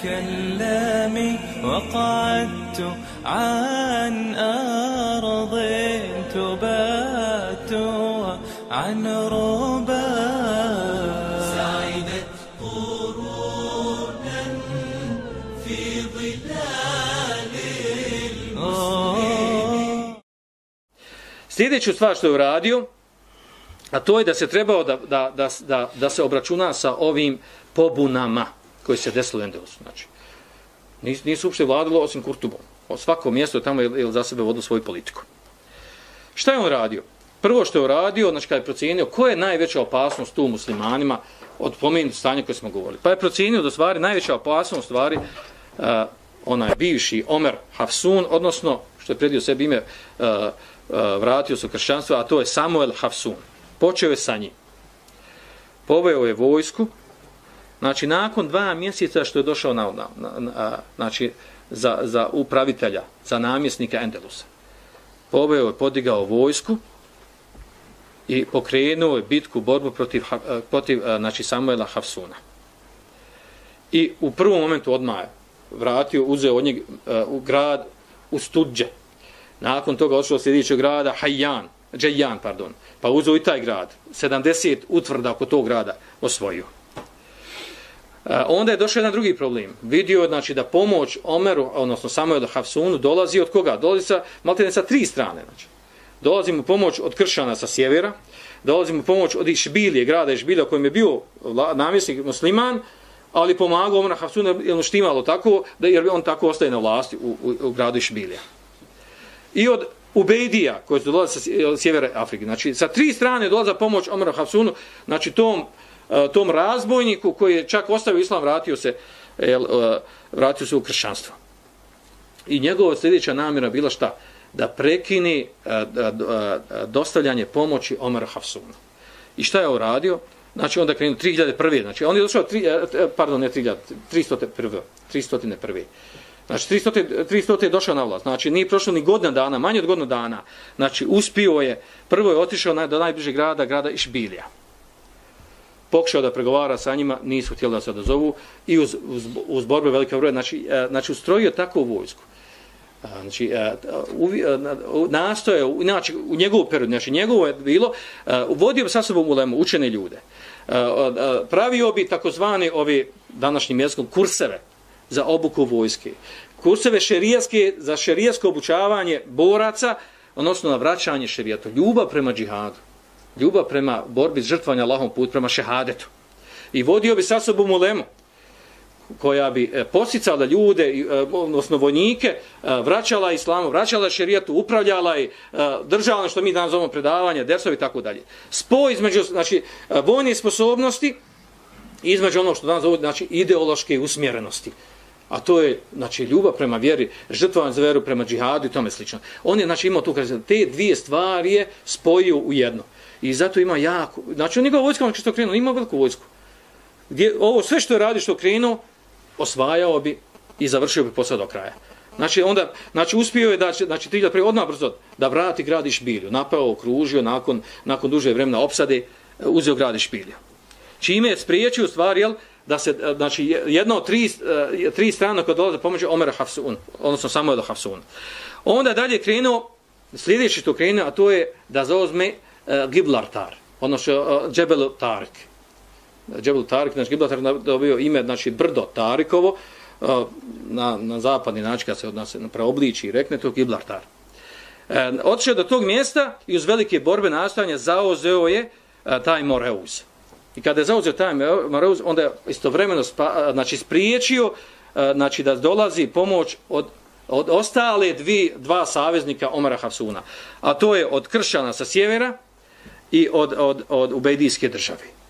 أتكلم وقعدت عن أرض تبات عن ربا سعدت قرونا في ظلال المسلمين Sljedeću stvar što je uradio, a to je da se trebao da, da, da, da, da se obračuna sa ovim pobunama koje se desilo u Endelosu. Znači, nisu, nisu uopšte vladilo osim Kurtubom. O svako mjesto je tamo je, je za sebe vodio svoju politiku. Šta je on radio? Prvo što je uradio, znači kada je procijenio ko je najveća opasnost tu muslimanima od pomenutu stanja koje smo govorili. Pa je procijenio da stvari najveća opasnost stvari uh, onaj bivši Omer Hafsun, odnosno što je predio sebi ime uh, uh, vratio se u kršćanstvo, a to je Samuel Hafsun. Počeo je sa njim. Poveo je vojsku, znači nakon dva mjeseca što je došao na, na, na, na znači za, za upravitelja, za namjesnika Endelusa. Pobeo je, podigao vojsku i pokrenuo je bitku, borbu protiv, protiv znači Samuela Hafsuna. I u prvom momentu odmah je vratio, uzeo od njeg u grad u Studđe. Nakon toga odšao sljedećeg grada Hajjan, Džejan, pardon. Pa uzeo i taj grad. 70 utvrda oko tog grada osvojio. A, onda je došao jedan drugi problem. Vidio znači, da pomoć Omeru, odnosno samo od Hafsunu, dolazi od koga? Dolazi sa, maltene sa tri strane. Znači. Dolazi mu pomoć od Kršana sa sjevera, dolazi mu pomoć od Išbilije, grada Išbilija kojem je bio namjesnik musliman, ali pomagao Omer Hafsunu, jer mu štimalo tako, da, jer on tako ostaje na vlasti u, u, u gradu Išbilija. I od Ubejdija, koji su dolazi sa sjevera Afrike. Znači, sa tri strane dolaza pomoć Omeru Hafsunu, znači tom, tom razbojniku koji je čak ostavio islam, vratio se, jel, vratio se u kršćanstvo. I njegova sljedeća namjera bila šta? Da prekini dostavljanje pomoći Omer Hafsunu. I šta je uradio? Znači, onda krenuo 3001. Znači, on je došao, tri, e, e, pardon, ne 3000, 301. 301. Znači, 300, 300 je došao na vlast. Znači, nije prošlo ni godina dana, manje od godina dana. Znači, uspio je, prvo je otišao na, do najbližeg grada, grada Išbilija. Pokušao da pregovara sa njima, nisu htjeli da se odazovu i uz, uz, uz borbe velike broje. Znači, e, znači, ustrojio takvu vojsku. E, znači, e, uvi, nastoje, znači, u njegovu periodu, znači, njegovo je bilo, uvodio bi sa sobom ulemu, učene ljude. Pravio bi takozvane ove današnjim jezikom kurseve, za obuku vojske. Kurseve šerijaske za šerijasko obučavanje boraca, odnosno na vraćanje šerijata. Ljubav prema džihadu. Ljubav prema borbi žrtvanja Allahom put prema šehadetu. I vodio bi sa sobom ulemu koja bi e, posicala ljude, e, odnosno vojnike, e, vraćala islamu, vraćala šerijatu, upravljala i držala ono što mi danas zovemo predavanje, dersovi i tako dalje. Spoj između znači, vojne sposobnosti i između ono što danas zovemo znači, ideološke usmjerenosti a to je znači ljubav prema vjeri, žrtvovan za vjeru prema džihadu i tome slično. On je znači imao tu kaže te dvije stvari je spojio u jedno. I zato ima jako, znači on njegov vojska, on što krenuo, ima veliku vojsku. Gdje ovo sve što je radi što krenuo, osvajao bi i završio bi posao do kraja. Znači onda znači uspio je da će znači tri da prije odmah brzo da vrati grad Išbilju, napao, okružio nakon nakon duže vremena opsade, uzeo grad Išbilju. Čime je spriječio stvar jel, da se, znači, jedno od tri, eh, tri strane koja dolaze pomoći Omera Hafsun, odnosno samo do Hafsun. Onda dalje krenuo, sljedeći što krenuo, a to je da zauzme uh, E, Gibraltar, odnosno uh, Džebel Tarik. Džebel Tarik, znači Gibraltar dobio ime, znači brdo Tarikovo, uh, na, na zapadni način kad se od nas preobliči i rekne to Gibraltar. E, otišao do tog mjesta i uz velike borbe nastojanja zauzeo je uh, taj Moreus. I kada je zauzeo taj Moreus, onda je istovremeno spa, znači, spriječio e, znači da dolazi pomoć od od ostale dvi, dva saveznika Omara Hafsuna. A to je od kršćana sa sjevera i od, od, od ubejdijske države.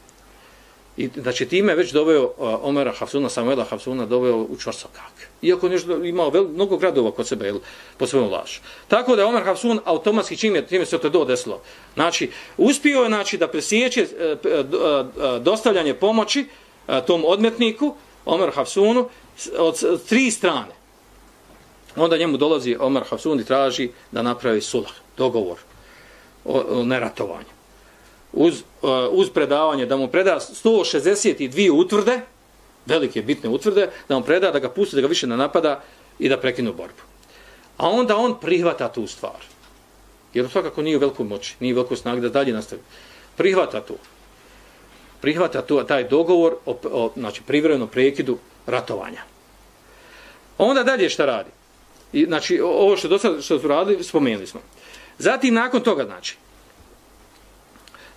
I znači time već doveo uh, Hafsuna, Samuela Hafsuna doveo u čvrsokak. Iako nešto imao vel, mnogo gradova kod sebe jel, po svojom lašu. Tako da je Omer Hafsun automatski čim je time se to dodeslo. Znači, uspio je znači, da presjeće e, e, e, dostavljanje pomoći tom odmetniku, Omer Hafsunu, od, tri strane. Onda njemu dolazi Omer Hafsun i traži da napravi sulah, dogovor o, o neratovanju uz, uh, uz predavanje, da mu preda 162 utvrde, velike bitne utvrde, da mu preda, da ga pusti, da ga više ne napada i da prekinu borbu. A onda on prihvata tu stvar. Jer svakako nije u velikoj moći, nije u velikoj snagi da dalje nastavi. Prihvata tu. Prihvata tu taj dogovor o, o znači, privrednom prekidu ratovanja. Onda dalje šta radi? I, znači, ovo što, dosta, što su radili, spomenuli smo. Zatim, nakon toga, znači,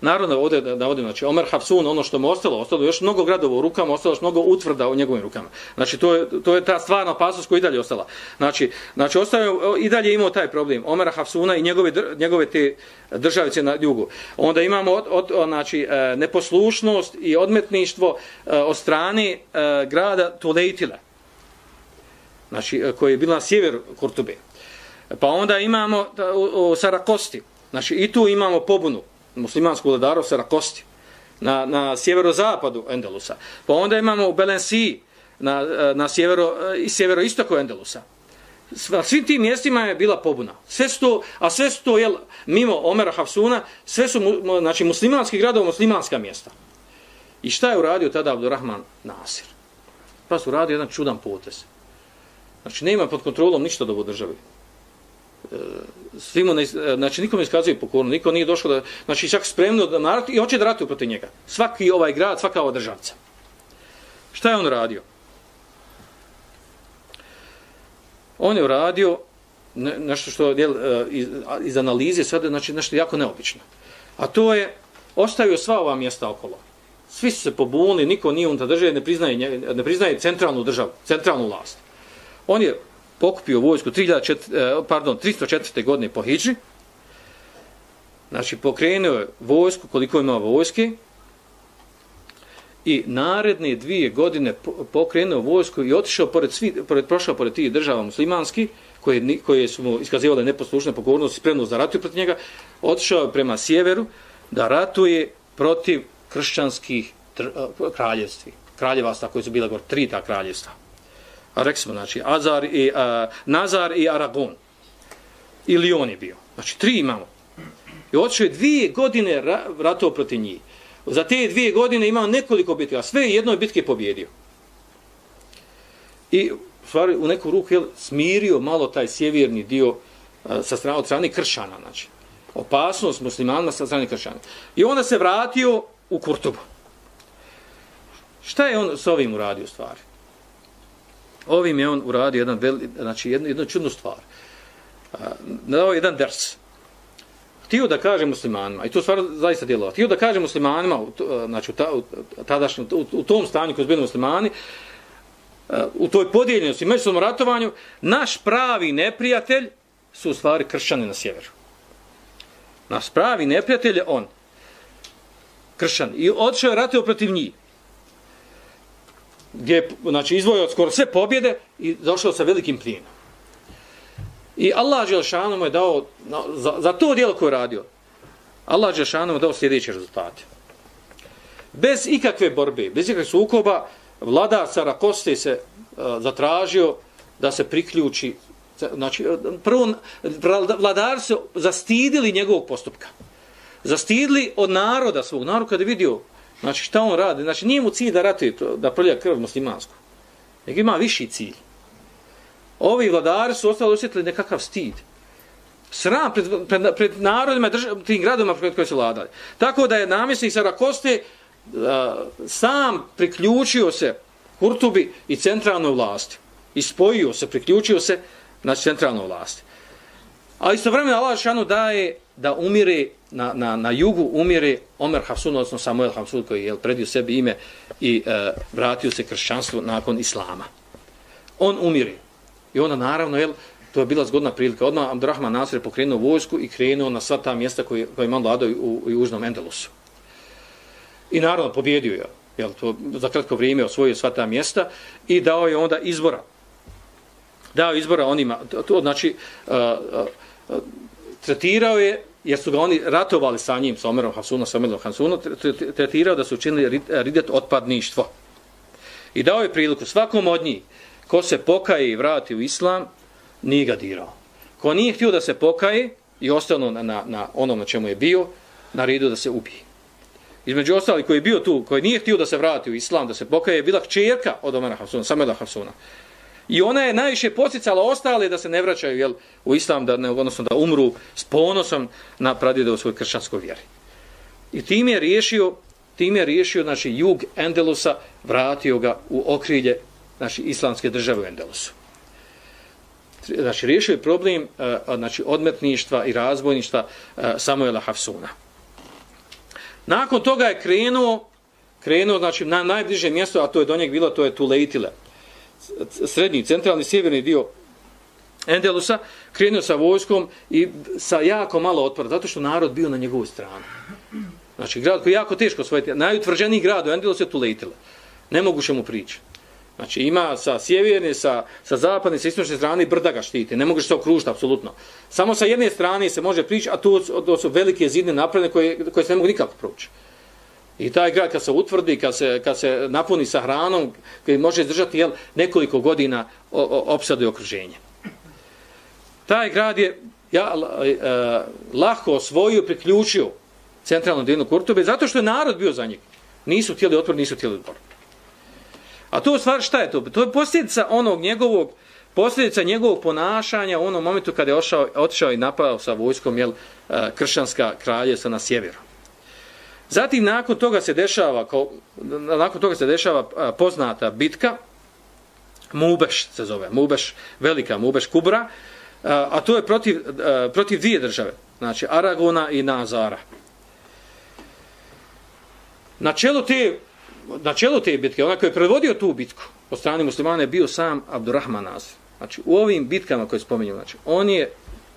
Naravno, ovdje da navodim, znači, Omer Hafsun, ono što mu ostalo, ostalo još mnogo gradova u rukama, ostalo još mnogo utvrda u njegovim rukama. Znači, to je, to je ta stvarna opasnost koja i dalje ostala. Znači, znači ostao i dalje imao taj problem, Omer Hafsuna i njegove, njegove te državice na jugu. Onda imamo od, od, od, znači, e, neposlušnost i odmetništvo e, od strane e, grada Tulejtila, znači, koji je bila na sjeveru Kurtube. Pa onda imamo u, u Sarakosti, znači, i tu imamo pobunu, muslimanskog vladara Sarakosti na, na sjeverozapadu Endelusa. Pa onda imamo u Belensi na, eh, na sjevero, eh, i sjeveroistoku Endelusa. Na svim tim mjestima je bila pobuna. Sve sto, a sve su to, jel, mimo Omera Hafsuna, sve su znači, muslimanski gradovi, muslimanska mjesta. I šta je uradio tada Abdurrahman Nasir? Pa su uradio jedan čudan potez. Znači, nema pod kontrolom ništa do države svima ne, znači nikome ne iskazuje pokornost, niko nije došao da, znači čak spremno da narod i hoće da ratuje protiv njega. Svaki ovaj grad, svaka ova državca. Šta je on radio? On je uradio nešto što je e, iz, iz analize sada, znači nešto jako neobično. A to je ostavio sva ova mjesta okolo. Svi su se pobunili, niko nije unutar države, ne priznaje, ne priznaje centralnu državu, centralnu vlast. On je pokupio vojsku 3004, e, pardon, 304. godine po Hidži. Znači, pokrenuo je vojsku, koliko ima vojske, i naredne dvije godine pokrenuo vojsku i otišao pored, svi, pored, prošao pored tih država muslimanski, koje, koje su mu iskazivale neposlušne pokornosti, spremnost da ratuju protiv njega, otišao prema sjeveru da ratuje protiv kršćanskih e, kraljevstvi. Kraljevasta koje su bila gore, tri ta kraljevstva. A rekli smo, znači, Azar i, a, Nazar i Aragon. Ili on je bio. Znači, tri imamo. I otišao je dvije godine ratao protiv njih. Za te dvije godine imao nekoliko bitke, a sve je jednoj bitke pobjedio. I stvari u neku ruku je smirio malo taj sjeverni dio a, sa strane, od strane kršana, znači. Opasnost muslimanima sa strane kršana. I onda se vratio u Kurtubu. Šta je on s ovim uradio stvari? Ovim je on uradio jedan veli, znači jednu, jednu čudnu stvar. Dao jedan ders. Htio da kaže muslimanima, i to stvar zaista djelova, htio da kaže muslimanima, znači u, ta, u, tadašnju, u, u tom stanju koji su bili muslimani, u toj podijeljenosti, međusobnom ratovanju, naš pravi neprijatelj su u stvari kršćani na sjeveru. Naš pravi neprijatelj je on. Kršćan. I odšao je ratio protiv njih gdje je znači, izvojio skoro sve pobjede i došao sa velikim plijenom. I Allah Đelšanu mu je dao, za, za to dijelo koje je radio, Allah Đelšanu mu je dao sljedeće rezultate. Bez ikakve borbe, bez ikakve sukoba, vlada Sarakoste se uh, zatražio da se priključi, znači, prvo, vladar se zastidili njegovog postupka. Zastidili od naroda svog, narod kada je vidio Znači šta on radi? Znači nije mu cilj da ratuje, da prlja krv muslimansku. Nego ima viši cilj. Ovi vladari su ostali osjetili nekakav stid. Sram pred, pred, pred narodima, držav, tim gradima pred koje su vladali. Tako da je namjesnik Sarakoste uh, sam priključio se Kurtubi i centralnoj vlasti. I spojio se, priključio se na centralnoj vlasti. A istovremeno Allah šanu daje da umire na, na, na jugu umire Omer Hafsun, odnosno Samuel Hafsun koji je predio sebi ime i e, vratio se kršćanstvu nakon Islama. On umire. I onda naravno, jel, to je bila zgodna prilika. Odmah Abdurrahman Nasir je pokrenuo vojsku i krenuo na sva ta mjesta koje, koje ima vladao u, u Južnom Endelusu. I naravno, pobjedio je. Jel, to za kratko vrijeme osvojio sva ta mjesta i dao je onda izbora. Dao izbora onima, to, to znači, uh, uh, tretirao je jer su ga oni ratovali sa njim, sa Omerom Hasunom, sa Omerom Hasunom, tretirao da su učinili ridet otpadništvo. I dao je priliku svakom od njih, ko se pokaje i vrati u islam, nije ga dirao. Ko nije htio da se pokaje i ostalo na, na, na onom na čemu je bio, na da se ubije. Između ostali koji je bio tu, koji nije htio da se vrati u islam, da se pokaje, je bila čerka od Omera Hafsuna, Sameda Hafsuna. I ona je najviše posticala ostale da se ne vraćaju jel, u islam, da ne, odnosno da umru s ponosom na pradjede u svojoj kršćanskoj vjeri. I tim je riješio, tim je riješio znači, jug Endelusa, vratio ga u okrilje znači, islamske države u Endelusu. Znači, riješio je problem eh, znači, odmetništva i razbojništva eh, Samuela Hafsuna. Nakon toga je krenuo, krenuo znači, na najbliže mjesto, a to je do njeg bilo, to je Tulejtile srednji, centralni, sjeverni dio Endelusa, krenuo sa vojskom i sa jako malo otpora, zato što narod bio na njegovu stranu. Znači, grad koji je jako teško osvojiti, najutvrđeniji grad u Endelusu je Tulejtile. Nemoguće mu prići. Znači, ima sa sjeverne, sa, sa zapadne, sa istočne strane brda ga štiti. Ne možeš se okružiti, apsolutno. Samo sa jedne strane se može prići, a tu to su velike zidne napravljene koje, koje se ne mogu nikako proći. I taj grad kad se utvrdi, kad se, kad se napuni sa hranom, koji može izdržati jel, nekoliko godina opsadu i okruženje. Taj grad je ja, e, lahko osvojio, priključio centralnu divnu Kurtube, zato što je narod bio za njeg. Nisu htjeli otvor, nisu htjeli odbor. A to u stvari šta je to? To je posljedica onog njegovog, posljedica njegovog ponašanja u onom momentu kada je ošao, otišao i napao sa vojskom jel, e, kršćanska kraljevstva na sjeveru. Zatim nakon toga se dešava kao, nakon toga se dešava poznata bitka Mubeš se zove, Mubeš, velika Mubeš Kubra, a to je protiv, protiv dvije države, znači Aragona i Nazara. Na čelu te, na čelu te bitke, onaj koji je predvodio tu bitku od strane muslimana je bio sam Abdurrahman Nazir. Znači u ovim bitkama koje spominju, znači on je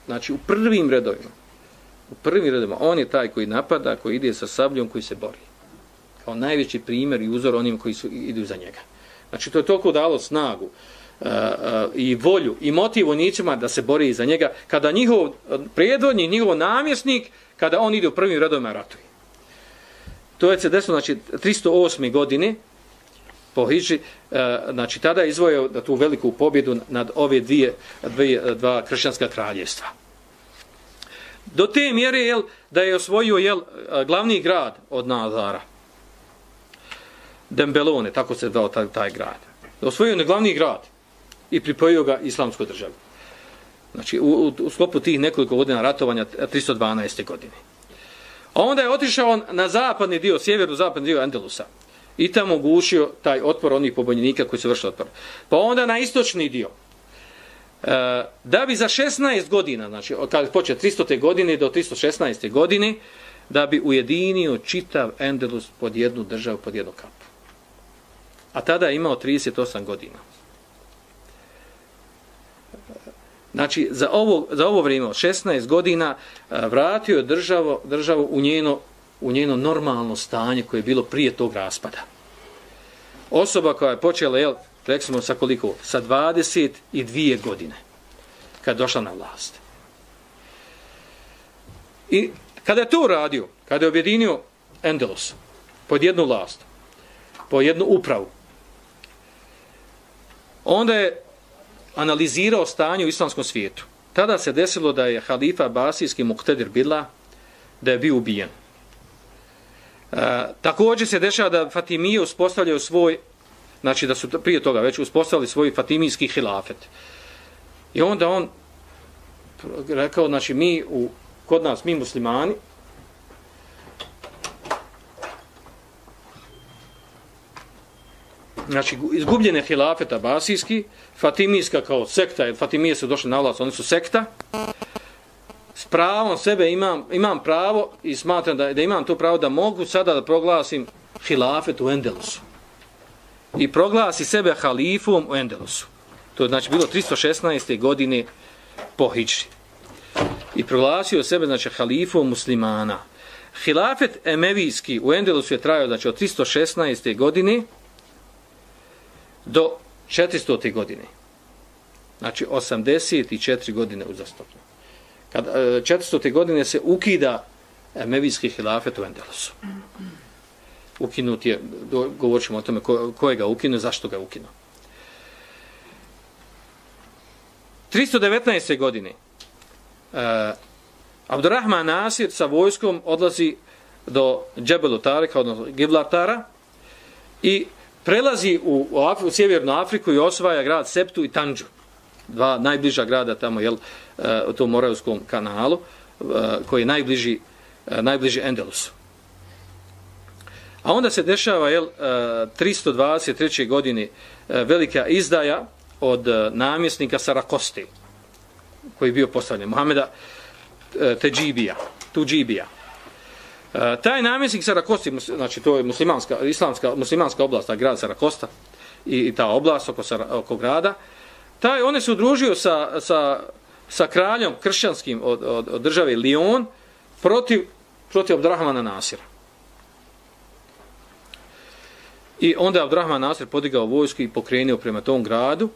znači, u prvim redovima, u prvim redima, on je taj koji napada, koji ide sa sabljom, koji se bori. Kao najveći primjer i uzor onim koji su idu za njega. Znači, to je toliko dalo snagu uh, uh, i volju i motiv vojnicima da se bori za njega, kada njihov e, prijedvodnji, njihov namjesnik, kada on ide u prvim redovima ratuje. To je se desilo, znači, 308. godine, po Hiži, znači, tada je izvojao da tu veliku pobjedu nad ove dvije, dvije, dva kršćanska kraljevstva. Do te mjere jel, da je osvojio jel, glavni grad od Nazara. Dembelone, tako se dao taj, taj grad. Osvojio je glavni grad i pripojio ga islamskoj državi. Znači, u, u, u sklopu tih nekoliko godina ratovanja 312. godine. A onda je otišao na zapadni dio, sjeveru zapadni dio Andalusa i tamo gušio taj otpor onih pobojnika koji su vršili otpor. Pa onda na istočni dio, E, da bi za 16 godina, znači kad poče 300. godine do 316. godine, da bi ujedinio čitav Endelus pod jednu državu, pod jednu kapu. A tada je imao 38 godina. Znači, za ovo, za ovo vrijeme, 16 godina, e, vratio je državu, državu u, njeno, u njeno normalno stanje koje je bilo prije tog raspada. Osoba koja je počela, jel, rekli smo sa koliko? Sa 22 godine kad došla na vlast. I kada je to uradio, kada je objedinio Endelos pod jednu vlast, po jednu upravu, onda je analizirao stanje u islamskom svijetu. Tada se desilo da je halifa Basijski Muktedir Bila da je bio ubijen. E, također se dešava da Fatimije uspostavljaju svoj znači da su prije toga već uspostavili svoj fatimijski hilafet. I onda on rekao, znači mi u, kod nas, mi muslimani, znači izgubljene hilafeta basijski, fatimijska kao sekta, jer fatimije su došli na vlast, oni su sekta, s pravom sebe imam, imam pravo i smatram da, da imam to pravo da mogu sada da proglasim hilafet u Endelusu i proglasi sebe halifom u Endelusu. To je znači bilo 316. godine po Hidži. I proglasio sebe znači halifom muslimana. Hilafet Emevijski u Endelusu je trajao znači od 316. godine do 400. godine. Znači 84 godine uzastopno. Kad e, 400. godine se ukida Emevijski hilafet u Endelusu. Ukinut je, govorit ćemo o tome ko, ko je ga ukinuo, zašto ga ukinuo. 319. godine uh, Abdurrahman Nasir sa vojskom odlazi do Džebelu Tarika, odnosno Gibraltara i prelazi u, u, Afri, u Sjevernu Afriku i osvaja grad Septu i Tanđu. Dva najbliža grada tamo, jel, uh, u tom Moravskom kanalu, uh, koji je najbliži, uh, najbliži Endelusu. A onda se dešava, jel, e, 323. godine e, velika izdaja od e, namjesnika Sarakosti, koji je bio postavljen, Muhameda Teđibija, Tuđibija. Taj namjesnik Sarakosti, znači to je muslimanska, islamska, muslimanska oblast, grad Sarakosta i, i ta oblast oko, oko grada, taj, on se udružio sa, sa, sa kraljom kršćanskim od, od, od države Lyon protiv, protiv Abdrahmana Nasira. I onda je Abdurrahman Nasir podigao vojsku i pokrenio prema tom gradu,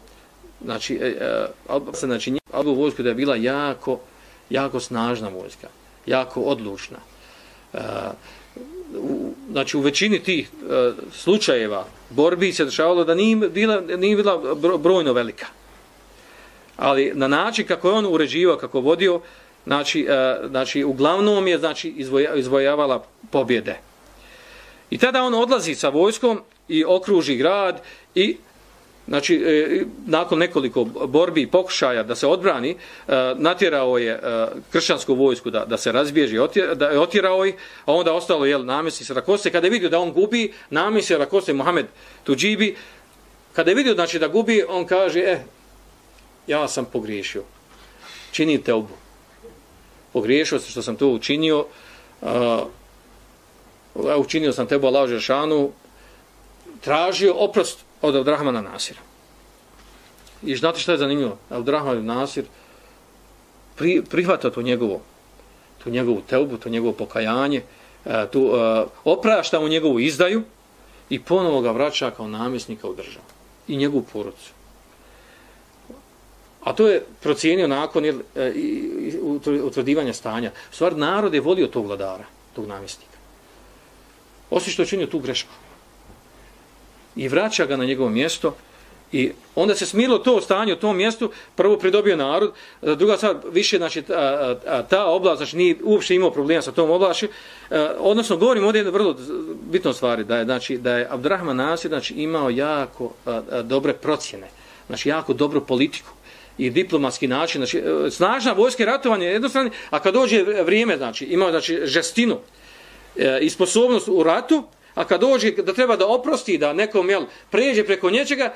znači, e, e, znači Albu vojsku da je bila jako, jako snažna vojska, jako odlučna. E, u, znači u većini tih e, slučajeva borbi se dešavalo da nije bila, nije bila brojno velika. Ali na način kako je on uređivao, kako vodio, znači, e, znači uglavnom je znači, izvoja, izvojavala pobjede. I tada on odlazi sa vojskom i okruži grad i Znači, e, nakon nekoliko borbi i pokušaja da se odbrani, e, natjerao je e, kršćansku vojsku da, da se razbježi, otjer, da je otjerao je, a onda ostalo je namjesi Sarakose. Kada je vidio da on gubi, namjesi Sarakose, Mohamed Tuđibi, kada je vidio znači, da gubi, on kaže, eh, ja sam pogriješio. Činite obu. Pogriješio se što sam to učinio, uh, učinio sam tebo Allah Žešanu, tražio oprost od Abdrahmana Nasira. I znate što je zanimljivo? Abdrahman Nasir pri, prihvata to njegovo, tu njegovu teubu, to njegovo pokajanje, e, tu, uh, oprašta mu njegovu izdaju i ponovo ga vraća kao namjesnika u državu. I njegovu porodcu. A to je procijenio nakon e, uh, utvrdivanja stanja. U stvari, narod je volio tog vladara, tog namjesnika. Osim što je činio tu grešku. I vraća ga na njegovo mjesto i onda se smilo to stanje u tom mjestu, prvo pridobio narod, e, druga stvar, više, znači, ta, ta oblast, znači, nije uopšte imao problema sa tom oblašću, odnosno, govorim ovdje jedno vrlo bitno stvari, da je, znači, da je Abdurrahman Nasir, znači, imao jako dobre procjene, znači, jako dobru politiku i diplomatski način, znači, snažna vojske ratovanje jednostavno, a kad dođe vrijeme, znači, imao, znači, žestinu e, i sposobnost u ratu, A kad dođe da treba da oprosti, da nekom jel, pređe preko nječega,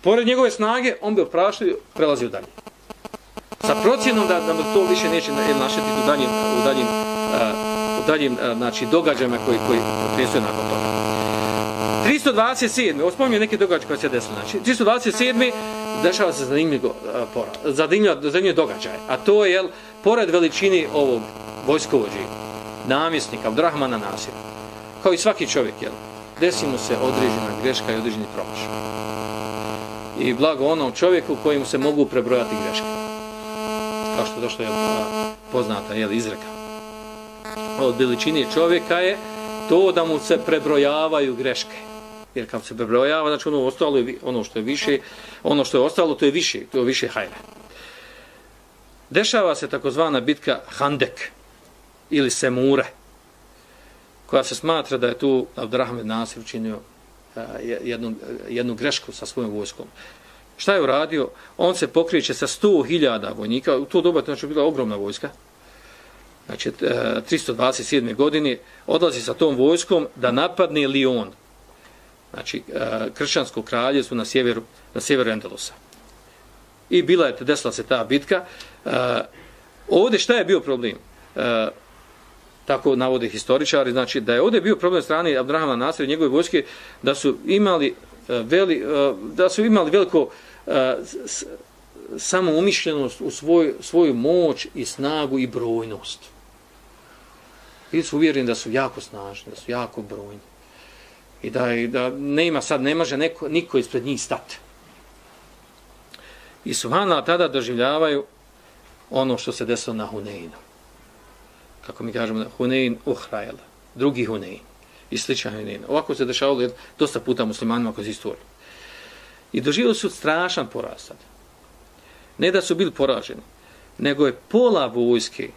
pored njegove snage, on bi oprašao i prelazio dalje. Sa procjenom da, da to više neće našeti u daljim, u daljim, uh, e, u daljim uh, e, znači, događajima koji, koji prijestuju nakon toga. 327. Ovo neki događaj koji se desilo. Znači, 327. dešava se zanimljivo, e, uh, zanimljivo, zanimljivo događaj. A to je, jel, pored veličini ovog vojskovođi, namjesnika, Abdurrahmana Nasira, kao i svaki čovjek, jel? Desi mu se određena greška i određeni promaš. I blago onom čovjeku kojim se mogu prebrojati greške. Kao što došlo je poznata jel, izreka. Od veličine čovjeka je to da mu se prebrojavaju greške. Jer kad se prebrojava, znači ono ostalo je ono što je više, ono što je ostalo to je više, to je više hajre. Dešava se takozvana bitka Handek ili Semure koja se smatra da je tu Abdurrahman Nasir učinio jednu, jednu grešku sa svojom vojskom. Šta je uradio? On se pokrijeće sa 100.000 vojnika, u to doba to znači bila ogromna vojska, znači 327. E, godine, odlazi sa tom vojskom da napadne Lyon, znači e, kršćansko kraljevstvo na sjeveru, na sjeveru Endelosa. I bila je, desila se ta bitka. Uh, ovdje šta je bio problem? Tako navode historičari, znači da je ovdje bio problem strane Abdrahama Nasira i njegove vojske da su imali e, veli, e, da su imali veliko e, samoumišljenost u svoj, svoju moć i snagu i brojnost. I su uvjereni da su jako snažni, da su jako brojni. I da, i da nema sad, ne može neko, niko ispred njih stati. I Subhana tada doživljavaju ono što se desilo na Huneinu. Kako mi kažemo, Hunein uhrajala, drugi Hunein i sličan Hunein. Ovako se dešavalo dosta puta muslimanima kroz istoriju. I doživjeli su strašan poraz sad. Ne da su bili poraženi, nego je pola vojske,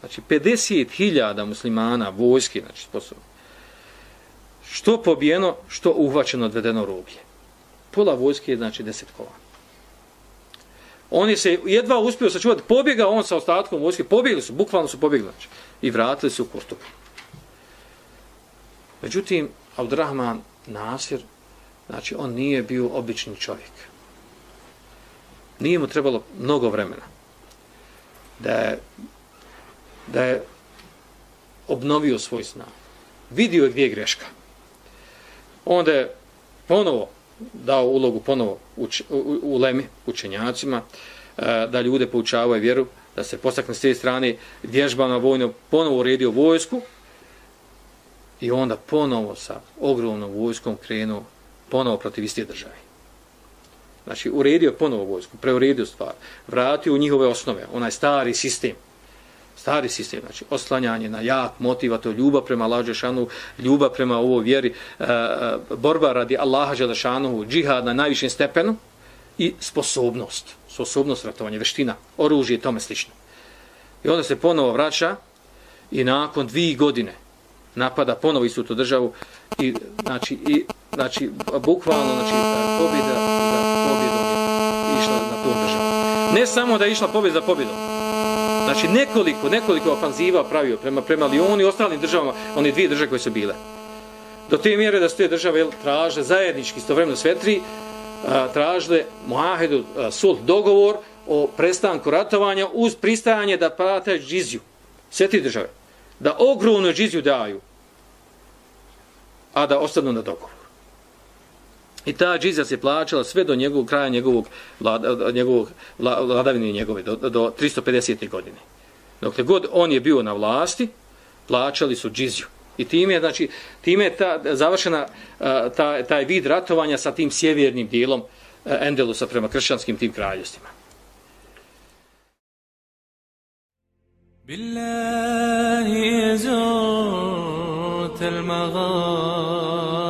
znači 50.000 muslimana vojske, znači sposobno, što pobijeno, što uhvaćeno odvedeno roblje. Pola vojske je znači desetkovano. On Oni se jedva uspio sačuvati, pobjega on sa ostatkom vojske, pobjegli su, bukvalno su pobjegli, znači, i vratili se u Kostupu. Međutim, Abdurrahman Nasir, znači, on nije bio obični čovjek. Nije mu trebalo mnogo vremena da je, da je obnovio svoj snag. Vidio je gdje je greška. Onda je ponovo dao ulogu ponovo uč, u, u Lemi, učenjacima, e, da ljude poučavaju vjeru, da se postakne s te strane vježbama vojno, ponovo uredio vojsku i onda ponovo sa ogromnom vojskom krenuo ponovo protiv iste države. Znači, uredio ponovo vojsku, preuredio stvar, vratio u njihove osnove, onaj stari sistem, stari sistem, znači oslanjanje na jak motiva, to ljubav prema Allahu šanu, ljubav prema ovoj vjeri, e, e borba radi Allaha šanu, džihad na najvišem stepenu i sposobnost, sposobnost ratovanja, veština, oružje i tome slično. I onda se ponovo vraća i nakon dvije godine napada ponovo istu tu državu i znači, i, znači bukvalno znači, pobjeda za pobjedom je išla na tu državu. Ne samo da je išla pobjeda za pobjedom, Znači nekoliko, nekoliko ofanziva pravio prema, prema Lijoni i ostalim državama, one dvije države koje su bile. Do te mjere da su te države traže zajednički istovremeno sve tri, tražile Muahedu sul dogovor o prestanku ratovanja uz pristajanje da plate džiziju. Sve tri države. Da ogromnu džiziju daju, a da ostanu na dogovor. I ta džizija se plaćala sve do njegovog kraja njegovog, vlada, njegovog vladavine njegove, do, do 350. godine. Dokle god on je bio na vlasti, plaćali su džiziju. I time, znači, time je ta, završena ta, taj vid ratovanja sa tim sjevernim dijelom Endelusa prema kršćanskim tim kraljevstvima. Billahi zurt al-maghani